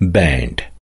band.